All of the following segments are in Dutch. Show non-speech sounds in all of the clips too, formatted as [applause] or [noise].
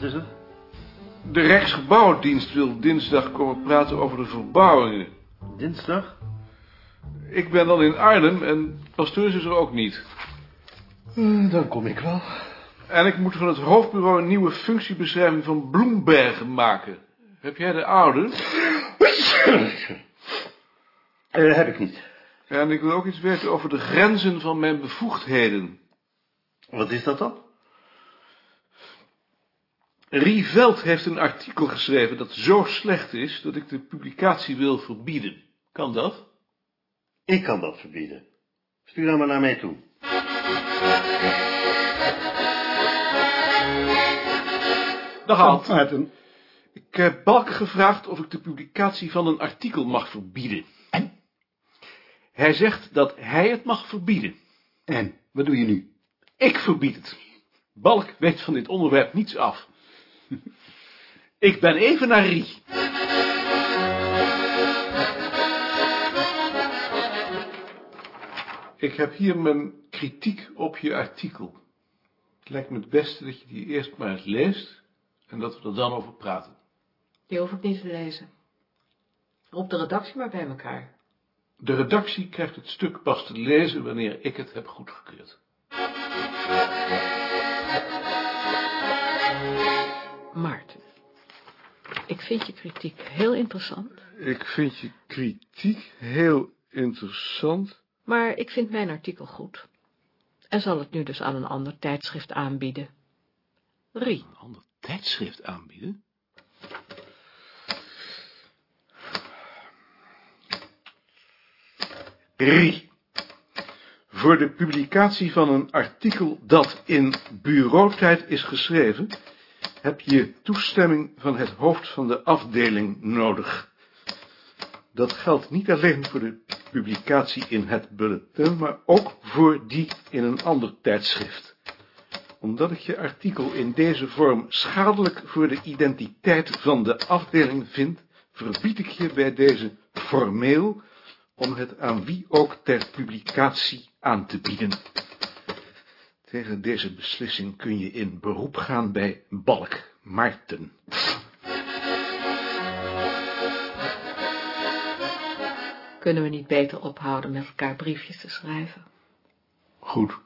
Wat is het? De Rijksgebouwdienst wil dinsdag komen praten over de verbouwingen. Dinsdag? Ik ben dan in Arnhem en pastoors is er ook niet. Eh, dan kom ik wel. En ik moet van het hoofdbureau een nieuwe functiebeschrijving van Bloembergen maken. Heb jij de oude? Eh, heb ik niet. En ik wil ook iets weten over de grenzen van mijn bevoegdheden. Wat is dat dan? Rie Veld heeft een artikel geschreven dat zo slecht is dat ik de publicatie wil verbieden. Kan dat? Ik kan dat verbieden. Stuur dan maar naar mij toe. Dag. Maarten. Ik heb Balken gevraagd of ik de publicatie van een artikel mag verbieden. En? Hij zegt dat hij het mag verbieden. En, wat doe je nu? Ik verbied het. Balk weet van dit onderwerp niets af. [laughs] Ik ben even naar Rie. Ik heb hier mijn kritiek op je artikel. Het lijkt me het beste dat je die eerst maar eens leest en dat we er dan over praten. Die hoef ik niet te lezen. Roep de redactie maar bij elkaar. De redactie krijgt het stuk pas te lezen wanneer ik het heb goedgekeurd. Maarten, ik vind je kritiek heel interessant, Ik vind je kritiek heel interessant. maar ik vind mijn artikel goed. En zal het nu dus aan een ander tijdschrift aanbieden. Rie, Een ander tijdschrift aanbieden? Rie. Voor de publicatie van een artikel dat in bureautijd is geschreven, heb je toestemming van het hoofd van de afdeling nodig. Dat geldt niet alleen voor de publicatie in het bulletin, maar ook voor die in een ander tijdschrift omdat ik je artikel in deze vorm schadelijk voor de identiteit van de afdeling vind, verbied ik je bij deze formeel om het aan wie ook ter publicatie aan te bieden. Tegen deze beslissing kun je in beroep gaan bij Balk Maarten. kunnen we niet beter ophouden met elkaar briefjes te schrijven? Goed,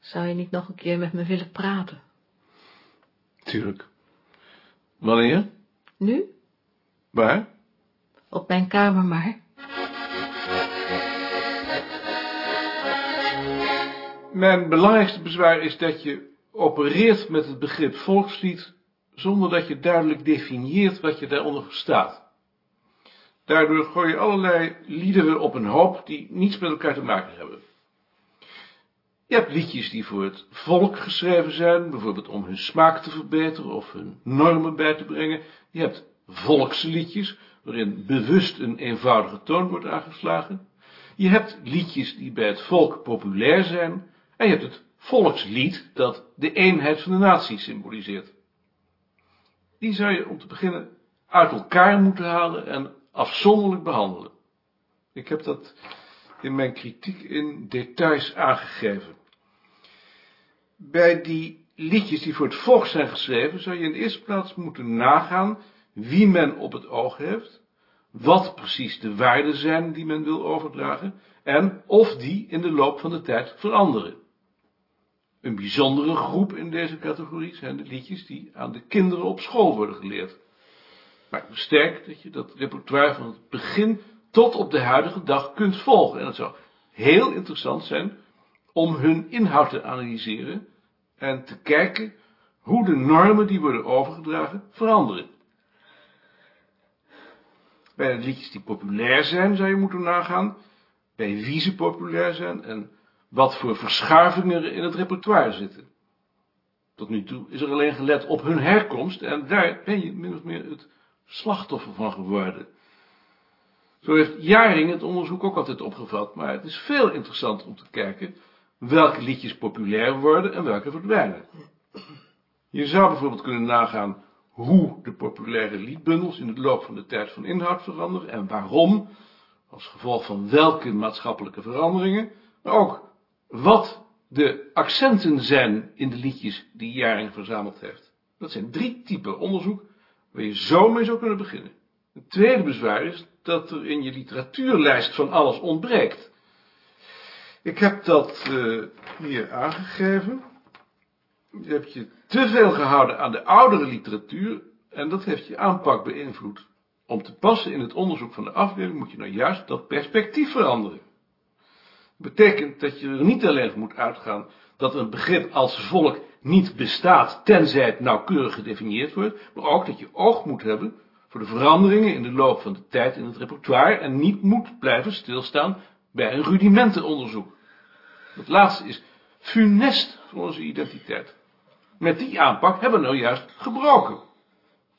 Zou je niet nog een keer met me willen praten? tuurlijk. Wanneer? Nu? Waar? Op mijn kamer maar. Mijn belangrijkste bezwaar is dat je opereert met het begrip volkslied zonder dat je duidelijk definieert wat je daaronder verstaat. Daardoor gooi je allerlei liederen op een hoop die niets met elkaar te maken hebben. Je hebt liedjes die voor het volk geschreven zijn, bijvoorbeeld om hun smaak te verbeteren of hun normen bij te brengen. Je hebt volksliedjes, waarin bewust een eenvoudige toon wordt aangeslagen. Je hebt liedjes die bij het volk populair zijn, en je hebt het volkslied dat de eenheid van de natie symboliseert. Die zou je om te beginnen uit elkaar moeten halen en afzonderlijk behandelen. Ik heb dat in mijn kritiek in details aangegeven. Bij die liedjes die voor het volk zijn geschreven, zou je in de eerste plaats moeten nagaan wie men op het oog heeft, wat precies de waarden zijn die men wil overdragen en of die in de loop van de tijd veranderen. Een bijzondere groep in deze categorie zijn de liedjes die aan de kinderen op school worden geleerd. Maar ik besterk dat je dat repertoire van het begin tot op de huidige dag kunt volgen. En het zou heel interessant zijn om hun inhoud te analyseren en te kijken hoe de normen die worden overgedragen veranderen. Bij de liedjes die populair zijn zou je moeten nagaan bij wie ze populair zijn en wat voor verschuivingen er in het repertoire zitten. Tot nu toe is er alleen gelet op hun herkomst en daar ben je min of meer het slachtoffer van geworden. Zo heeft Jaring het onderzoek ook altijd opgevat, maar het is veel interessanter om te kijken welke liedjes populair worden en welke verdwijnen. Je zou bijvoorbeeld kunnen nagaan hoe de populaire liedbundels in de loop van de tijd van inhoud veranderen en waarom, als gevolg van welke maatschappelijke veranderingen, maar ook wat de accenten zijn in de liedjes die Jaring verzameld heeft. Dat zijn drie typen onderzoek waar je zo mee zou kunnen beginnen. Het tweede bezwaar is dat er in je literatuurlijst van alles ontbreekt. Ik heb dat eh, hier aangegeven. Je hebt je te veel gehouden aan de oudere literatuur en dat heeft je aanpak beïnvloed. Om te passen in het onderzoek van de afdeling moet je nou juist dat perspectief veranderen. Dat betekent dat je er niet alleen moet uitgaan dat een begrip als volk niet bestaat tenzij het nauwkeurig gedefinieerd wordt, maar ook dat je oog moet hebben voor de veranderingen in de loop van de tijd in het repertoire en niet moet blijven stilstaan bij een rudimentenonderzoek. Het laatste is funest voor onze identiteit. Met die aanpak hebben we nou juist gebroken.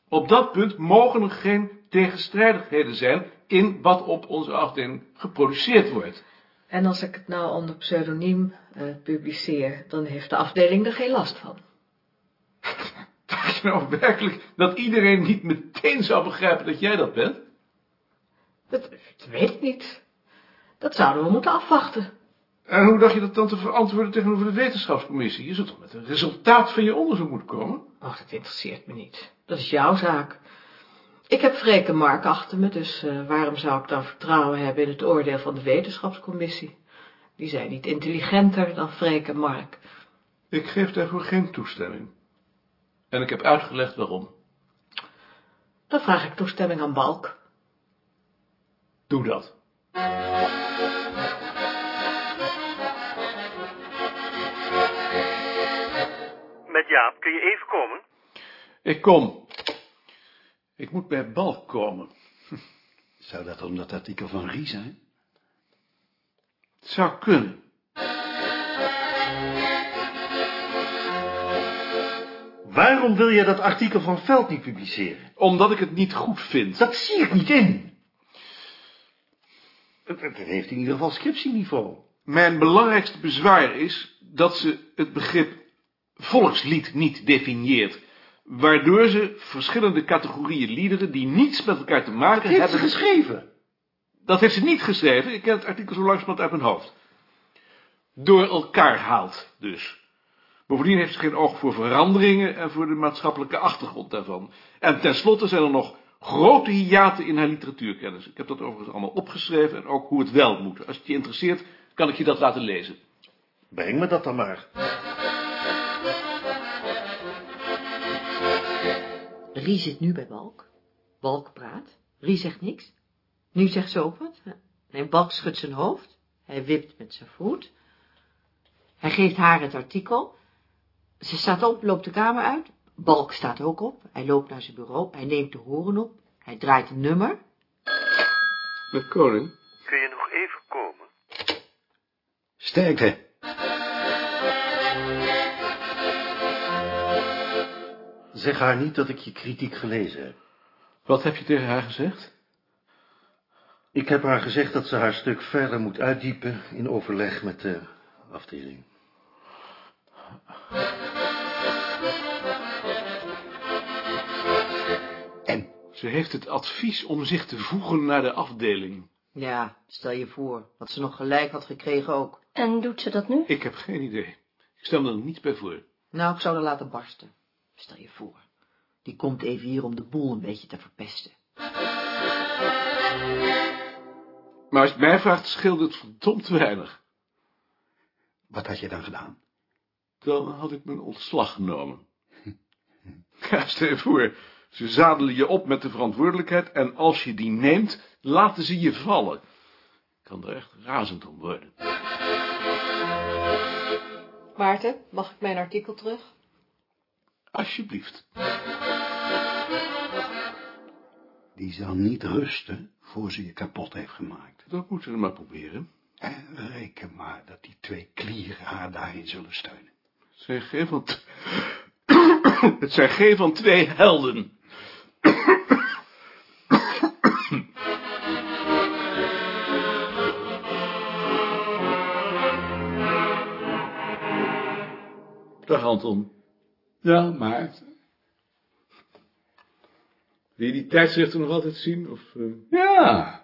Op dat punt mogen er geen tegenstrijdigheden zijn in wat op onze afdeling geproduceerd wordt. En als ik het nou onder pseudoniem eh, publiceer, dan heeft de afdeling er geen last van. [laughs] Dacht je nou werkelijk dat iedereen niet meteen zou begrijpen dat jij dat bent? Dat, dat weet ik niet. Dat zouden we moeten afwachten. En hoe dacht je dat dan te verantwoorden tegenover de wetenschapscommissie? Je zult toch met een resultaat van je onderzoek moeten komen? Och, dat interesseert me niet. Dat is jouw zaak. Ik heb Freek en Mark achter me, dus eh, waarom zou ik dan vertrouwen hebben in het oordeel van de wetenschapscommissie? Die zijn niet intelligenter dan Freek en Mark. Ik geef daarvoor geen toestemming. En ik heb uitgelegd waarom. Dan vraag ik toestemming aan Balk. Doe dat. Met Jaap, kun je even komen? Ik kom. Ik moet bij Balk komen. [laughs] Zou dat om dat artikel van Rie zijn? Het zou kunnen. Waarom wil je dat artikel van Veld niet publiceren? Omdat ik het niet goed vind. Dat zie ik niet in. Het, het heeft in ieder geval scriptieniveau. Mijn belangrijkste bezwaar is dat ze het begrip volkslied niet definieert, waardoor ze verschillende categorieën liederen die niets met elkaar te maken Heeft ze hebben. geschreven? Dat heeft ze niet geschreven, ik ken het artikel zo langzamerhand uit mijn hoofd. Door elkaar haalt dus. Bovendien heeft ze geen oog voor veranderingen en voor de maatschappelijke achtergrond daarvan. En tenslotte zijn er nog grote hiaten in haar literatuurkennis. Ik heb dat overigens allemaal opgeschreven en ook hoe het wel moet. Als het je interesseert, kan ik je dat laten lezen. Breng me dat dan maar. Rie zit nu bij Balk. Balk praat. Rie zegt niks. Nu zegt ze ook wat. Nee, Balk schudt zijn hoofd. Hij wipt met zijn voet. Hij geeft haar het artikel. Ze staat op, loopt de kamer uit. Balk staat ook op. Hij loopt naar zijn bureau. Hij neemt de horen op. Hij draait een nummer. Met koning? Kun je nog even komen? Sterkte. Zeg haar niet dat ik je kritiek gelezen heb. Wat heb je tegen haar gezegd? Ik heb haar gezegd dat ze haar stuk verder moet uitdiepen in overleg met de afdeling. En? Ze heeft het advies om zich te voegen naar de afdeling. Ja, stel je voor. Dat ze nog gelijk had gekregen ook. En doet ze dat nu? Ik heb geen idee. Ik stel me er niet bij voor. Nou, ik zou haar laten barsten. Stel je voor. Die komt even hier om de boel een beetje te verpesten. Maar als je het mij vraagt, scheelt het verdomd weinig. Wat had je dan gedaan? Dan had ik mijn ontslag genomen. Ja, stel je voor, ze zadelen je op met de verantwoordelijkheid en als je die neemt, laten ze je vallen. Ik kan er echt razend om worden. Maarten, mag ik mijn artikel terug? Alsjeblieft. Die zal niet rusten voor ze je kapot heeft gemaakt. Dat moeten we maar proberen. En reken maar dat die twee klieren haar daarin zullen steunen. Het zijn geen van, [coughs] het zijn geen van twee helden. [coughs] Dag Anton. Ja, maar... Wil je die tijdschriften nog altijd zien? Of, eh? Ja,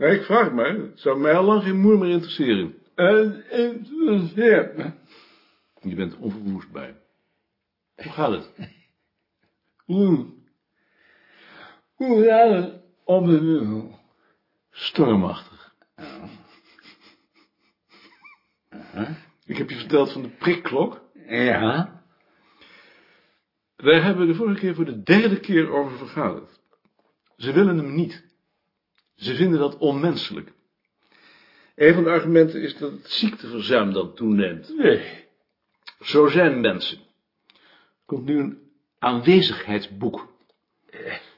Nee, ik vraag het maar. Het zou mij al lang geen moer meer interesseren. het interesseert me. Je bent onverwoestbaar. Hoe gaat het? [laughs] Hoe? Hoe gaat het op de? Stormachtig. Ik heb je verteld van de prikklok. Ja? Wij hebben de vorige keer voor de derde keer over vergaderd. Ze willen hem niet. Ze vinden dat onmenselijk. Een van de argumenten is dat het ziekteverzuim dan toeneemt. Nee. Zo zijn mensen. Er komt nu een aanwezigheidsboek.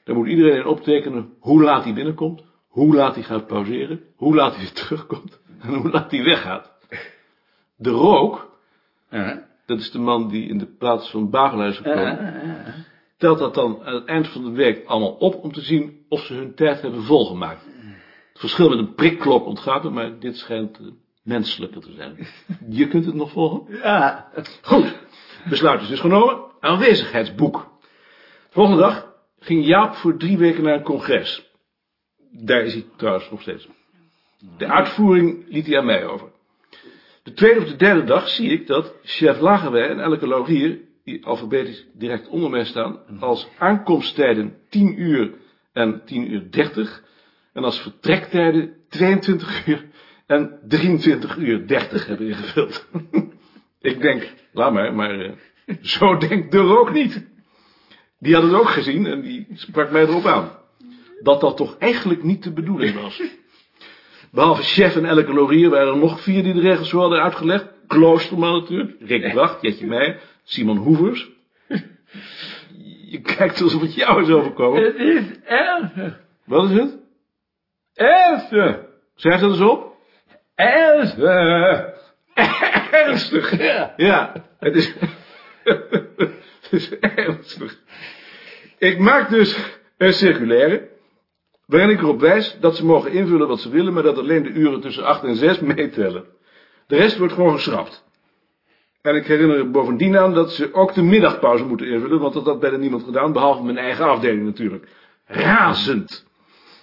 Daar moet iedereen in optekenen hoe laat hij binnenkomt, hoe laat hij gaat pauzeren, hoe laat hij [laughs] terugkomt en hoe laat hij weggaat. De rook, Ja? Dat is de man die in de plaats van Bagelaar is gekomen, telt dat dan aan het eind van de week allemaal op om te zien of ze hun tijd hebben volgemaakt. Het verschil met een prikklok ontgaat me, maar dit schijnt eh, menselijker te zijn. [laughs] Je kunt het nog volgen? Ja. Goed, besluit is dus genomen. Aanwezigheidsboek. Volgende dag ging Jaap voor drie weken naar een congres. Daar is hij trouwens nog steeds. De uitvoering liet hij aan mij over. De tweede of de derde dag zie ik dat chef Lagerwij en Elke Laurier, die alfabetisch direct onder mij staan, als aankomsttijden 10 uur en 10 uur 30 en als vertrektijden 22 uur en 23 uur 30 hebben ingevuld. [laughs] Ik denk, laat maar, maar eh, zo denkt de rook niet. Die had het ook gezien en die sprak mij erop aan. Dat dat toch eigenlijk niet de bedoeling was. Behalve chef en elke laurier waren er nog vier die de regels zo hadden uitgelegd. Kloosterman natuurlijk, Rick Wacht, Jetje Meijer, Simon Hoevers. Je kijkt alsof het jou is overkomen. Het is ernstig. Wat is het? Ernstig. Schrijf dat eens op. Ernstig. Ernstig. Ja, het is, [laughs] het is ernstig. Ik maak dus een circulaire, waarin ik erop wijs dat ze mogen invullen wat ze willen, maar dat alleen de uren tussen 8 en 6 [laughs] meetellen. De rest wordt gewoon geschrapt. En ik herinner er bovendien aan dat ze ook de middagpauze moeten invullen, want dat had bijna niemand gedaan, behalve mijn eigen afdeling natuurlijk. Razend.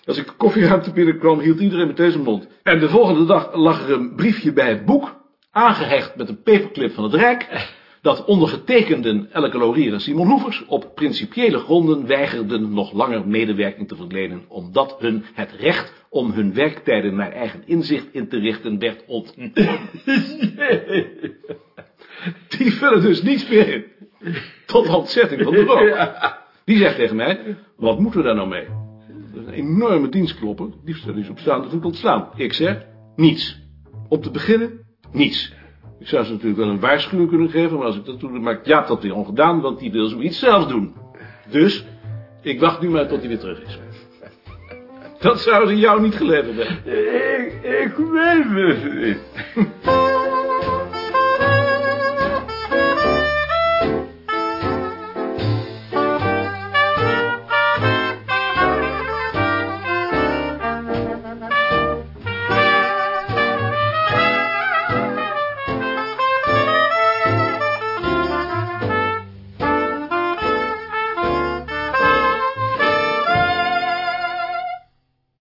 Als ik de koffieruimte binnenkwam, hield iedereen meteen zijn mond. En de volgende dag lag er een briefje bij het boek, aangehecht met een paperclip van het Rijk, dat ondergetekenden Elke Laurier en Simon Hoevers op principiële gronden weigerden nog langer medewerking te verlenen, omdat hun het recht om hun werktijden naar eigen inzicht in te richten werd ontnomen. [laughs] Die vullen dus niets meer in. Tot ontzetting van de [laughs] rook. Die zegt tegen mij, wat moeten we daar nou mee? Dat is een enorme dienstklopper. Liefst is op staande voet ontslaan. Ik zeg, niets. Om te beginnen, niets. Ik zou ze natuurlijk wel een waarschuwing kunnen geven, maar als ik dat doe, dan maakt Jaap dat weer ongedaan, want die wil zoiets zelf doen. Dus, ik wacht nu maar tot hij weer terug is. Dat zou ze jou niet geleverd hebben. Ik, ik weet het niet.